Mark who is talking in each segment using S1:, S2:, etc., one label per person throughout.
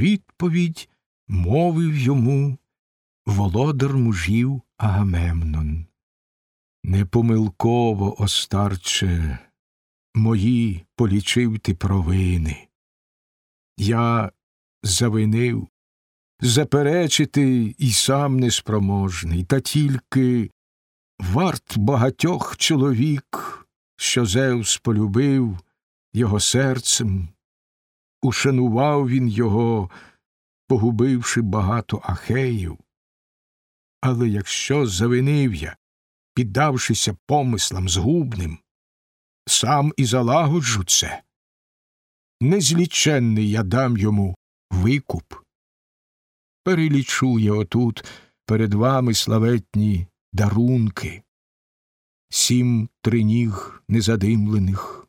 S1: відповідь мовив йому володар мужів Агамемнон. Непомилково, остарче, мої полічив ти провини. Я завинив, заперечити і сам неспроможний, та тільки варт багатьох чоловік, що Зевс полюбив його серцем, ушанував він його, погубивши багато ахеїв. Але якщо завинив я, піддавшися помислам згубним, сам і залагоджу це, незліченний я дам йому викуп. Перелічу я отут перед вами славетні дарунки, сім триніг незадимлених,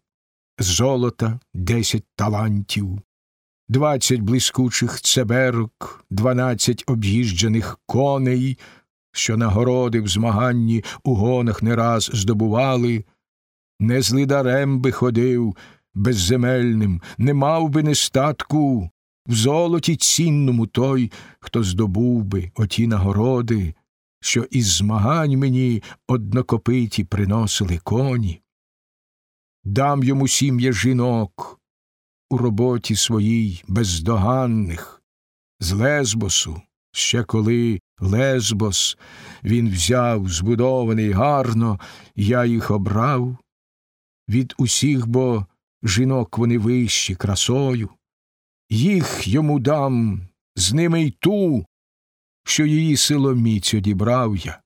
S1: золота десять талантів, двадцять блискучих цеберок, дванадцять об'їжджених коней, що нагороди в змаганні у гонах не раз здобували, не з лидарем би ходив безземельним, не мав би нестатку в золоті цінному той, хто здобув би оті нагороди, що із змагань мені однокопиті приносили коні. Дам йому сім'я жінок у роботі своїй бездоганних, з Лесбосу, ще коли Лесбос він взяв, збудований гарно, я їх обрав. Від усіх бо жінок вони вищі красою, їх йому дам, з ними й ту, що її силоміць одібрав я,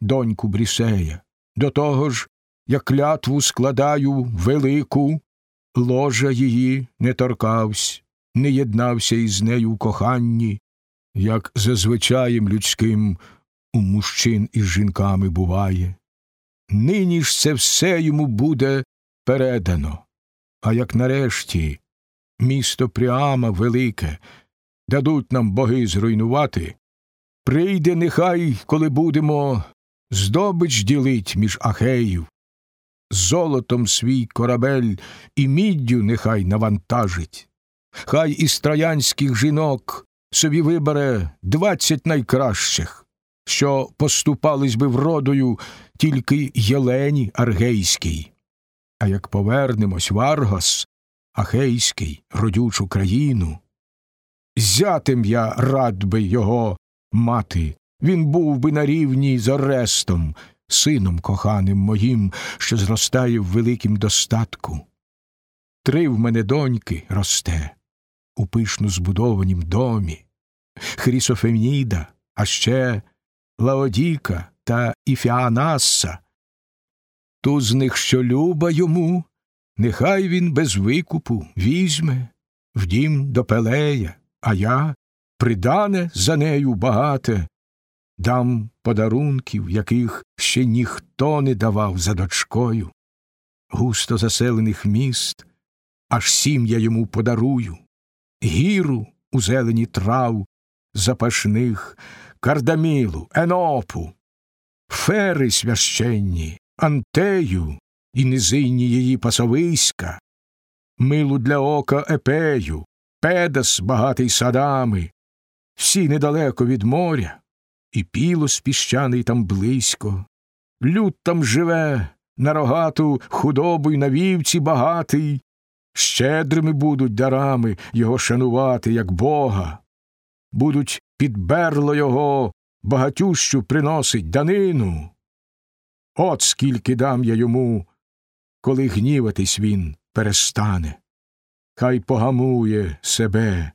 S1: доньку Брісея. До того ж, я клятву складаю велику, ложа її не торкавсь, не єднався із нею в коханні, як зазвичаєм людським у мужчин із жінками буває. Нині ж це все йому буде передано, а як нарешті місто Пріама велике дадуть нам боги зруйнувати, прийде нехай, коли будемо здобич ділить між ахеїв, золотом свій корабель і міддю нехай навантажить, хай із троянських жінок собі вибере двадцять найкращих, що поступались би вродою тільки Єлені Аргейській. А як повернемось в Аргос, Ахейський, родючу країну, зятим я рад би його мати, він був би на рівні з Орестом, сином коханим моїм, що зростає в великім достатку. Три в мене доньки росте у пишно збудованім домі, Хрісофемніда, а ще Лаодіка та Іфіанаса. Ту з них, що люба йому, нехай він без викупу візьме в дім до Пелея, а я, придане за нею багате, дам подарунків, яких ще ніхто не давав за дочкою, густо заселених міст, аж сім я йому подарую, гіру у зелені трав, запашних, кардамілу, енопу, фери священні, антею і низинні її пасовиська, милу для ока епею, педас багатий садами, всі недалеко від моря, і пілос піщаний там близько. Люд там живе, на рогату худобу й на вівці багатий, щедрими будуть дарами його шанувати, як бога, будуть під берло його багатющу приносить данину. От скільки дам я йому, коли гніватись він перестане. Хай погамує себе.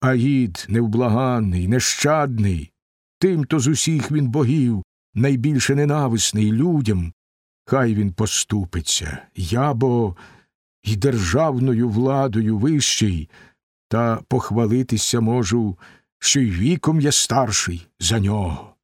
S1: Аїд невблаганний, нещадний, тимто з усіх він богів, найбільше ненависний людям, хай він поступиться, я бо й державною владою вищий, та похвалитися можу, що й віком я старший за нього.